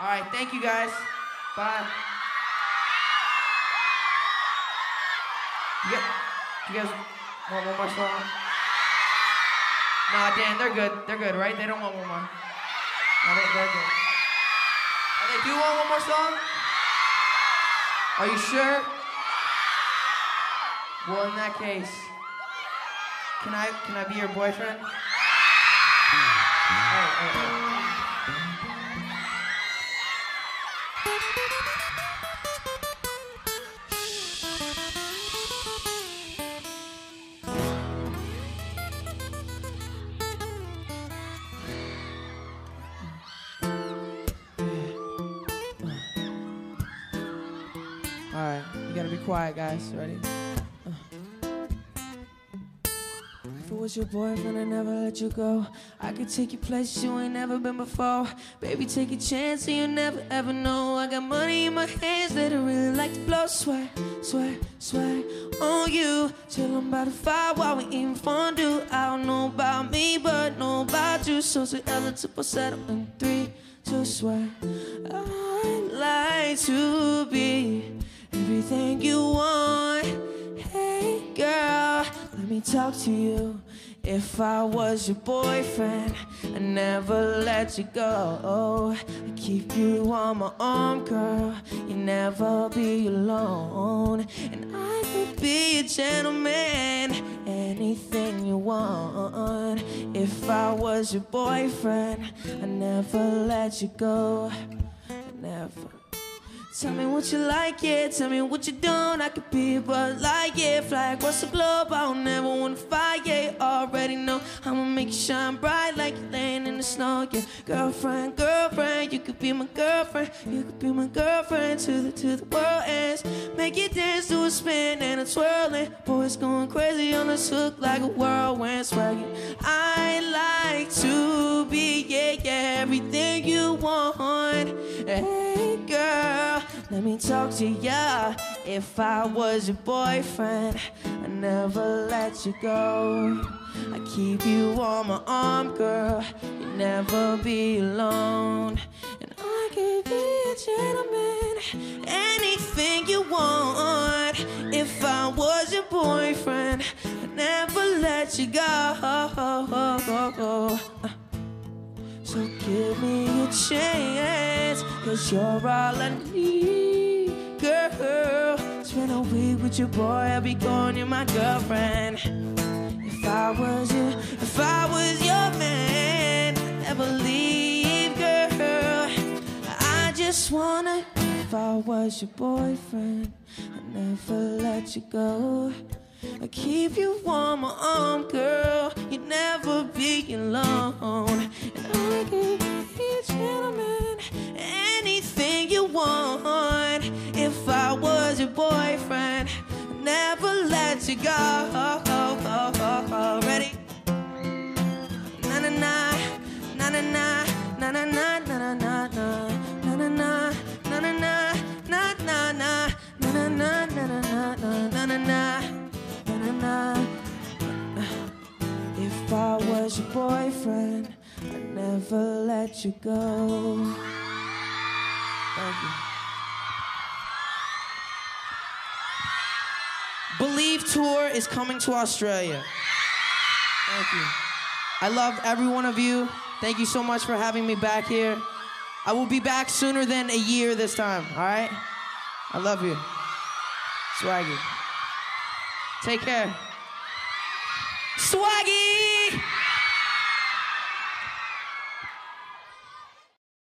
All right, thank you guys. Bye. You you guys want one more song? Nah, Dan, they're good. They're good, right? They don't want one more. No, they, they're good. Oh, they do want one more song? Are you sure? Well, in that case, can I can I be your boyfriend? All right, you gotta be quiet, guys. Ready? Was your boyfriend, I never let you go. I could take you places you ain't never been before. Baby, take a chance and you never ever know. I got money in my hands that I really like to blow. Swear, swear, swear on you. Till I'm about to fire while we eating fondue. I don't know about me, but know about you. So say Ella to falsetto in three, two, swear. I'd like to be everything you want. Hey girl, let me talk to you. If I was your boyfriend, I'd never let you go. I'd keep you on my arm, girl. You'd never be alone. And I could be a gentleman, anything you want. If I was your boyfriend, I'd never let you go. Never. Tell me what you like, yeah. Tell me what you don't. I could be but like, yeah. Fly across the globe. I don't never wanna fight, yeah. Already know I'ma make you shine bright like you're laying in the snow, yeah. Girlfriend, girlfriend, you could be my girlfriend. You could be my girlfriend to the to the world ends. Make you dance to a spin and a twirling. Boys going crazy on this hook like a whirlwind swagging. I like to be, yeah, yeah, everything you want. Hey, let me talk to ya. If I was your boyfriend, I'd never let you go. I keep you on my arm, girl. You'd never be alone. And I could be a gentleman, anything you want. If I was your boyfriend, I'd never let you go. So give me a chance, cause you're all I need, a week with your boy, I'll be going, you're my girlfriend. If I was you, if I was your man, I'd never leave, girl. I just wanna, if I was your boyfriend, I'd never let you go. I keep you on my arm, girl. You'd never be alone. And I could be a gentleman, anything you want. If I was your let you go. Ready? Na na na, na na na, na na na, na na na, na. If I was your boyfriend, I'd never let you go. Thank you. Believe Tour is coming to Australia. Thank you. I love every one of you. Thank you so much for having me back here. I will be back sooner than a year this time, all right? I love you. Swaggy. Take care. Swaggy!